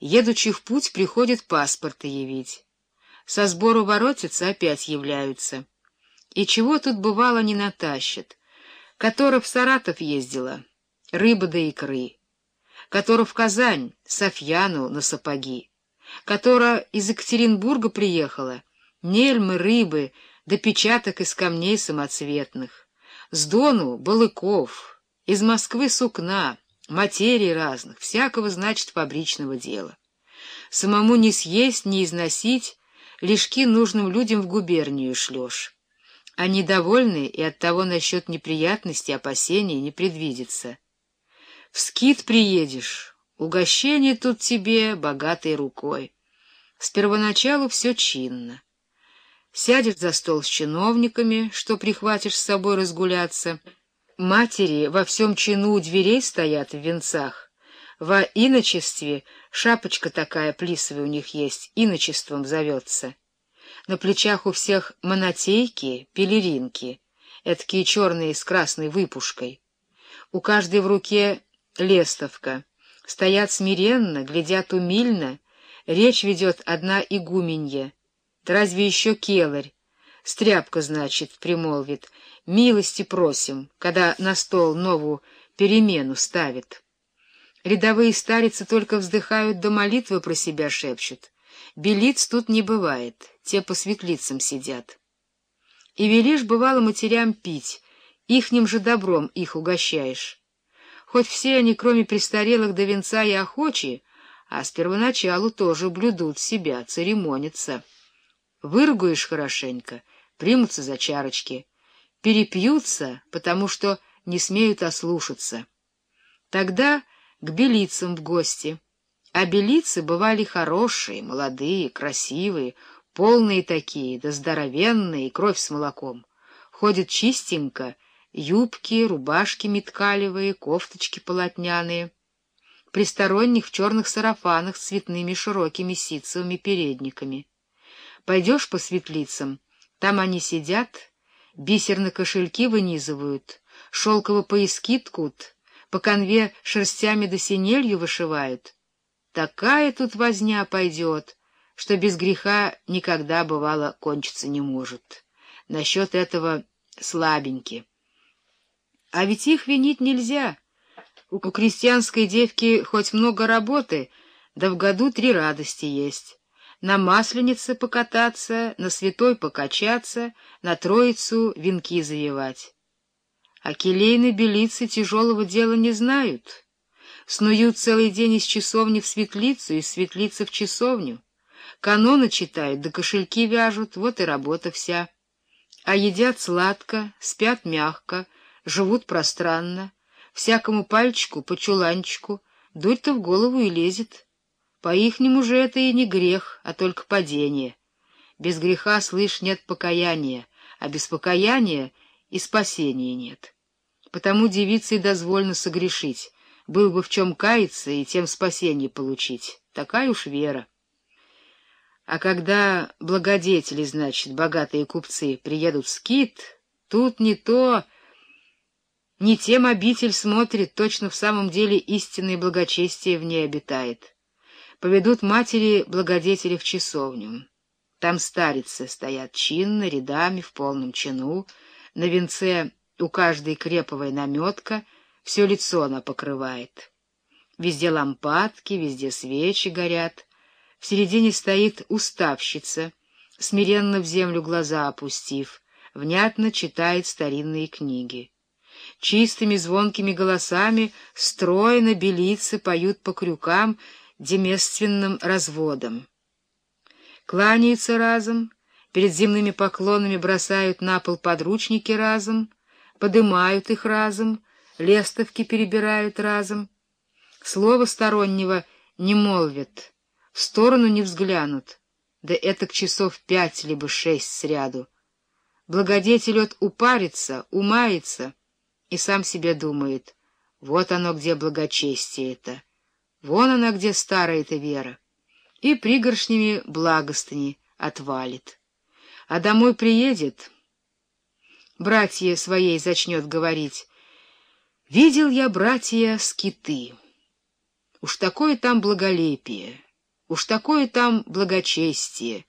Едучи в путь, приходит паспорты явить. Со сбору воротятся, опять являются. И чего тут бывало не натащат. Которая в Саратов ездила, рыба да икры. Которая в Казань, Софьяну на сапоги. Которая из Екатеринбурга приехала, нельмы, рыбы, да печаток из камней самоцветных. С Дону — балыков, из Москвы — сукна, материй разных, всякого, значит, фабричного дела. Самому не съесть, не износить, лишки нужным людям в губернию шлешь. Они довольны, и оттого насчет неприятностей, опасений не предвидится. В скит приедешь, угощение тут тебе богатой рукой. С первоначалу все чинно. Сядешь за стол с чиновниками, что прихватишь с собой разгуляться. Матери во всем чину дверей стоят в венцах. Во иночестве шапочка такая плисовая у них есть, иночеством зовется. На плечах у всех монотейки, пелеринки, эткие черные с красной выпушкой. У каждой в руке лестовка. Стоят смиренно, глядят умильно, речь ведет одна игуменья. Да разве еще келарь? Стряпка, значит, примолвит. Милости просим, когда на стол новую перемену ставит. Рядовые старицы только вздыхают до молитвы про себя шепчут. Белиц тут не бывает, те по светлицам сидят. И велишь, бывало, матерям пить, ихним же добром их угощаешь. Хоть все они, кроме престарелых до венца и охочи, а с первоначалу тоже блюдут себя, церемонятся. Выругаешь хорошенько, примутся за чарочки, перепьются, потому что не смеют ослушаться. Тогда к белицам в гости. А белицы бывали хорошие, молодые, красивые, полные такие, да здоровенные, кровь с молоком. Ходят чистенько, юбки, рубашки меткалевые, кофточки полотняные. Присторонних в черных сарафанах с цветными широкими ситцевыми передниками. Пойдешь по светлицам, там они сидят, бисер на кошельки вынизывают, шелково пояски ткут, по конве шерстями до синелью вышивают. Такая тут возня пойдет, что без греха никогда, бывало, кончиться не может. Насчет этого слабеньки. А ведь их винить нельзя. У крестьянской девки хоть много работы, да в году три радости есть. На масленице покататься, на святой покачаться, на троицу венки завивать. А келейны белицы тяжелого дела не знают. Снуют целый день из часовни в светлицу, из светлицы в часовню. Каноны читают, да кошельки вяжут, вот и работа вся. А едят сладко, спят мягко, живут пространно. Всякому пальчику по чуланчику, дурь-то в голову и лезет. По-ихнему же это и не грех, а только падение. Без греха, слышь, нет покаяния, а без покаяния и спасения нет. Потому девице дозволено согрешить, был бы в чем каяться и тем спасение получить. Такая уж вера. А когда благодетели, значит, богатые купцы, приедут в скит, тут не то... Не тем обитель смотрит, точно в самом деле истинное благочестие в ней обитает. Поведут матери благодетели в часовню. Там старицы стоят чинно, рядами, в полном чину, на венце у каждой креповая наметка, все лицо она покрывает. Везде лампадки, везде свечи горят. В середине стоит уставщица, смиренно в землю глаза опустив, внятно читает старинные книги. Чистыми звонкими голосами стройно белицы поют по крюкам деместственным разводом. Кланяются разом, перед земными поклонами бросают на пол подручники разом, подымают их разом, лестовки перебирают разом. Слова стороннего не молвят, в сторону не взглянут, да это к часов пять либо шесть сряду. Благодетель от упарится, умается и сам себе думает, вот оно где благочестие это, вон она где старая-то вера, и пригоршнями благостыни отвалит. А домой приедет братья своей зачнет говорить. Видел я, братья, скиты. Уж такое там благолепие, Уж такое там благочестие.